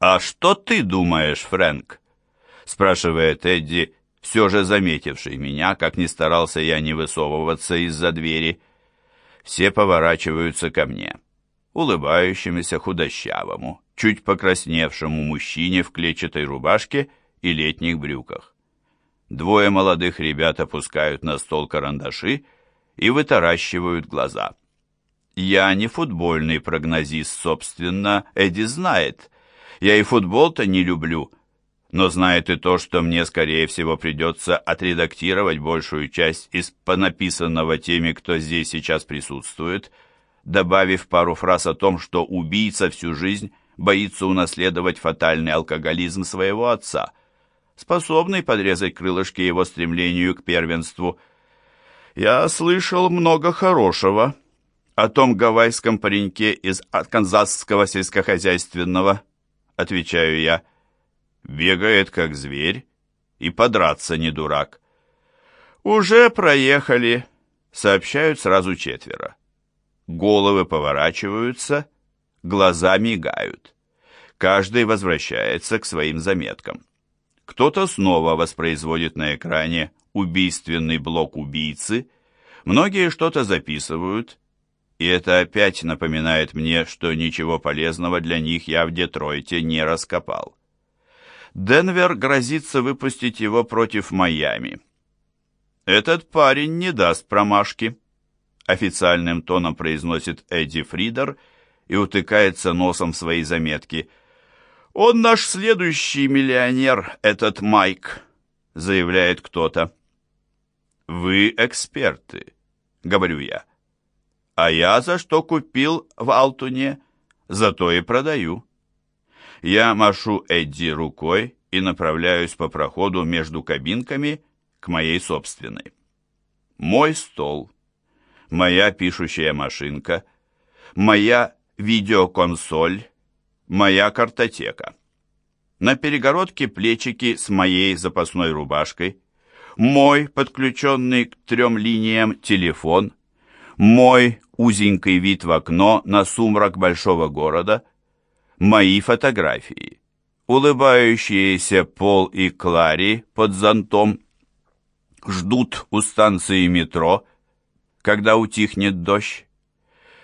«А что ты думаешь, Фрэнк?» спрашивает Эдди, все же заметивший меня, как ни старался я не высовываться из-за двери. Все поворачиваются ко мне, улыбающемуся худощавому, чуть покрасневшему мужчине в клетчатой рубашке и летних брюках. Двое молодых ребят опускают на стол карандаши и вытаращивают глаза. Я не футбольный прогнозист, собственно, Эдди знает. Я и футбол-то не люблю, но знает и то, что мне, скорее всего, придется отредактировать большую часть из понаписанного теми, кто здесь сейчас присутствует, добавив пару фраз о том, что убийца всю жизнь боится унаследовать фатальный алкоголизм своего отца, способный подрезать крылышки его стремлению к первенству. Я слышал много хорошего о том гавайском пареньке из Канзасского сельскохозяйственного, отвечаю я. Бегает как зверь и подраться не дурак. Уже проехали, сообщают сразу четверо. Головы поворачиваются, глаза мигают. Каждый возвращается к своим заметкам. Кто-то снова воспроизводит на экране убийственный блок убийцы, многие что-то записывают, и это опять напоминает мне, что ничего полезного для них я в Детройте не раскопал. Денвер грозится выпустить его против Майами. Этот парень не даст промашки, официальным тоном произносит Эдди Фридер и утыкается носом в свои заметки. Он наш следующий миллионер, этот Майк, заявляет кто-то. Вы эксперты, говорю я. А я за что купил в Алтуне, зато и продаю. Я машу Эдди рукой и направляюсь по проходу между кабинками к моей собственной. Мой стол, моя пишущая машинка, моя видеоконсоль, моя картотека. На перегородке плечики с моей запасной рубашкой, мой подключенный к трем линиям телефон, мой узенький вид в окно на сумрак большого города — мои фотографии. Улыбающиеся Пол и Клари под зонтом ждут у станции метро, когда утихнет дождь.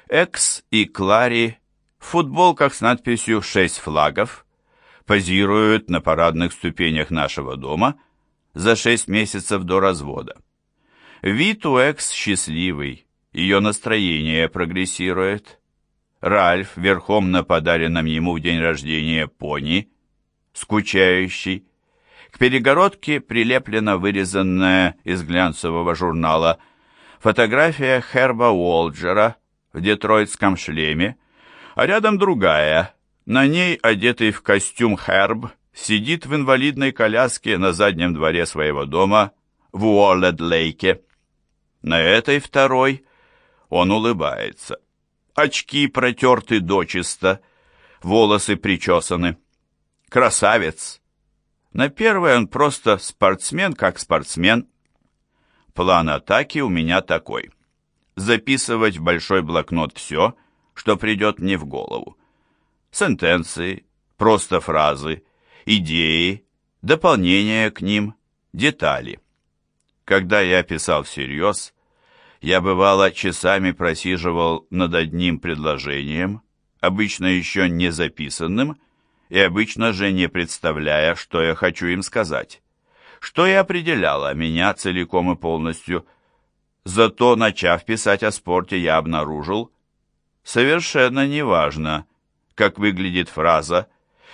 Экс и Клари в футболках с надписью «Шесть флагов» позируют на парадных ступенях нашего дома за шесть месяцев до развода. Вид у Экс счастливый, ее настроение прогрессирует. Ральф верхом на подаренном ему в день рождения пони, скучающий. К перегородке прилеплена вырезанная из глянцевого журнала фотография Херба Уолджера в детройтском шлеме, а рядом другая, на ней, одетый в костюм Херб, сидит в инвалидной коляске на заднем дворе своего дома в Уоллед-Лейке. На этой второй он улыбается очки протерты дочисто, волосы причесаны. Красавец! На первой он просто спортсмен как спортсмен. План атаки у меня такой. Записывать в большой блокнот все, что придет мне в голову. Сентенции, просто фразы, идеи, дополнения к ним, детали. Когда я писал всерьез, я, бывало, часами просиживал над одним предложением, обычно еще не записанным, и обычно же не представляя, что я хочу им сказать, что и определяло меня целиком и полностью. Зато, начав писать о спорте, я обнаружил, совершенно неважно, как выглядит фраза,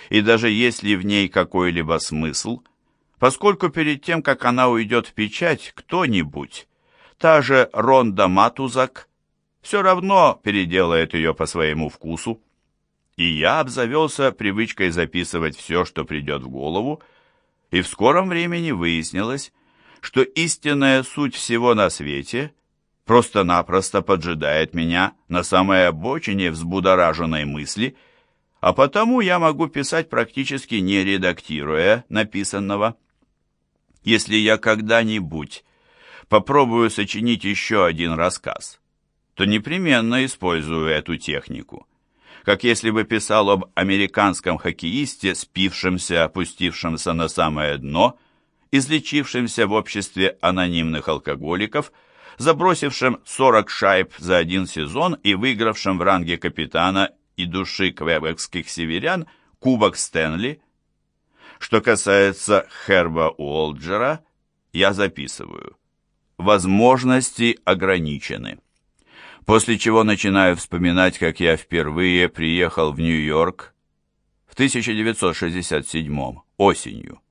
и даже есть ли в ней какой-либо смысл, поскольку перед тем, как она уйдет в печать, кто-нибудь Та же Ронда Матузак все равно переделает ее по своему вкусу. И я обзавелся привычкой записывать все, что придет в голову, и в скором времени выяснилось, что истинная суть всего на свете просто-напросто поджидает меня на самой обочине взбудораженной мысли, а потому я могу писать практически не редактируя написанного. Если я когда-нибудь попробую сочинить еще один рассказ, то непременно использую эту технику. как если бы писал об американском хоккеисте, спившемся, опустившемся на самое дно, излечившемся в обществе анонимных алкоголиков, забросившем 40 шайб за один сезон и выигравшем в ранге капитана и души квебекских северян Кубок Стэнли. Что касается Херба Уолджера, я записываю. Возможности ограничены. После чего начинаю вспоминать, как я впервые приехал в Нью-Йорк в 1967 осенью.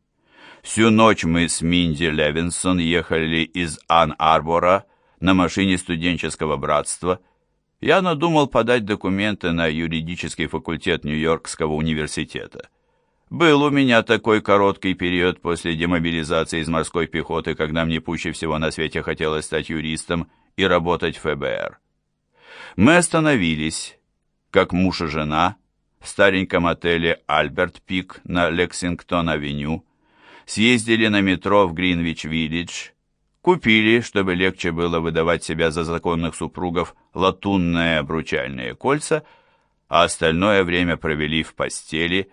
Всю ночь мы с Минди Левинсон ехали из Ан-Арбора на машине студенческого братства. Я надумал подать документы на юридический факультет Нью-Йоркского университета. Был у меня такой короткий период после демобилизации из морской пехоты, когда мне пуще всего на свете хотелось стать юристом и работать в ФБР. Мы остановились, как муж и жена, в стареньком отеле «Альберт Пик» на Лексингтон-авеню, съездили на метро в Гринвич-Виллидж, купили, чтобы легче было выдавать себя за законных супругов, латунные обручальные кольца, а остальное время провели в постели,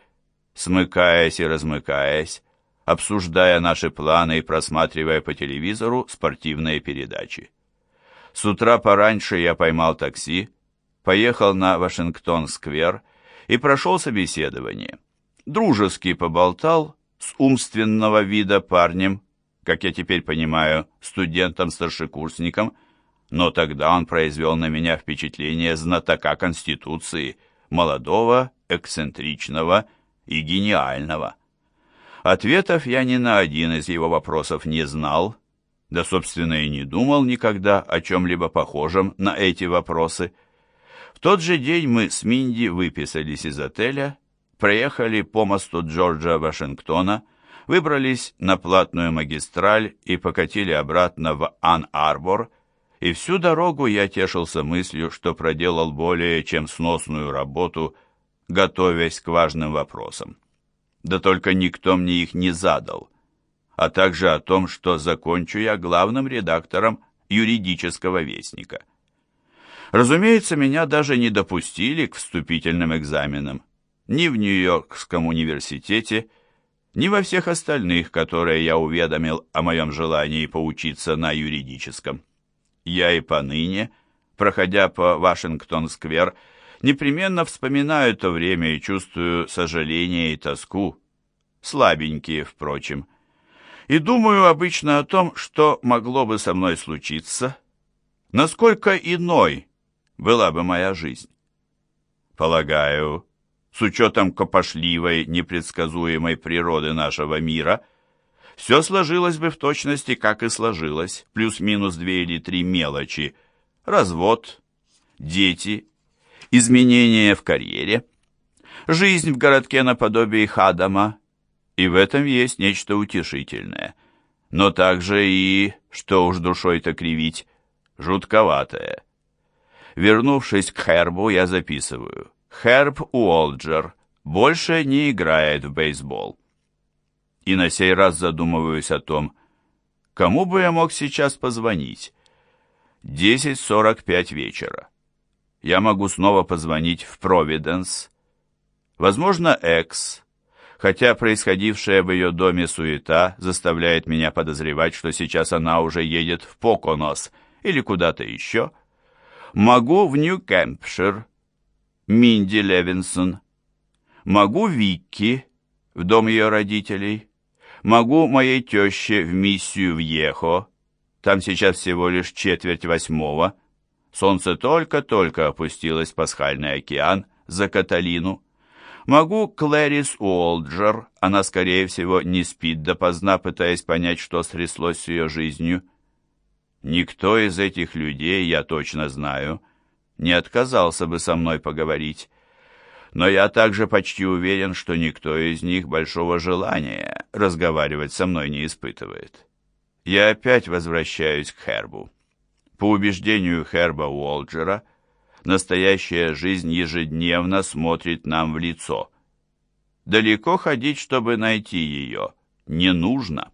смыкаясь и размыкаясь, обсуждая наши планы и просматривая по телевизору спортивные передачи. С утра пораньше я поймал такси, поехал на Вашингтон-сквер и прошел собеседование. Дружески поболтал с умственного вида парнем, как я теперь понимаю, студентом-старшекурсником, но тогда он произвел на меня впечатление знатока Конституции, молодого, эксцентричного и гениального. Ответов я ни на один из его вопросов не знал, да, собственно, и не думал никогда о чем-либо похожем на эти вопросы. В тот же день мы с Минди выписались из отеля, проехали по мосту Джорджа Вашингтона, выбрались на платную магистраль и покатили обратно в Ан-Арбор, и всю дорогу я тешился мыслью, что проделал более чем сносную работу, готовясь к важным вопросам. Да только никто мне их не задал — а также о том, что закончу я главным редактором юридического вестника. Разумеется, меня даже не допустили к вступительным экзаменам ни в Нью-Йоркском университете, ни во всех остальных, которые я уведомил о моем желании поучиться на юридическом. Я и поныне, проходя по Вашингтон-сквер, непременно вспоминаю то время и чувствую сожаление и тоску, слабенькие, впрочем, и думаю обычно о том, что могло бы со мной случиться, насколько иной была бы моя жизнь. Полагаю, с учетом копошливой, непредсказуемой природы нашего мира, все сложилось бы в точности, как и сложилось, плюс-минус две или три мелочи, развод, дети, изменения в карьере, жизнь в городке наподобие Хадама и в этом есть нечто утешительное. Но также и, что уж душой-то кривить, жутковатое. Вернувшись к Хербу, я записываю. Херб Уолджер больше не играет в бейсбол. И на сей раз задумываюсь о том, кому бы я мог сейчас позвонить. 10.45 вечера. Я могу снова позвонить в Провиденс. Возможно, Экс, хотя происходившая в ее доме суета заставляет меня подозревать, что сейчас она уже едет в Поконос или куда-то еще. Могу в Нью-Кэмпшир, Минди Левинсон. Могу Викки, в дом ее родителей. Могу моей теще в миссию в Ехо. Там сейчас всего лишь четверть восьмого. Солнце только-только опустилось в пасхальный океан за Каталину. Могу Клэрис Уолджер, она, скорее всего, не спит допоздна, пытаясь понять, что стряслось с ее жизнью. Никто из этих людей, я точно знаю, не отказался бы со мной поговорить. Но я также почти уверен, что никто из них большого желания разговаривать со мной не испытывает. Я опять возвращаюсь к Хербу. По убеждению Херба Уолджера, настоящая жизнь ежедневно смотрит нам в лицо. Далеко ходить, чтобы найти ее, не нужно.